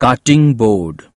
cutting board.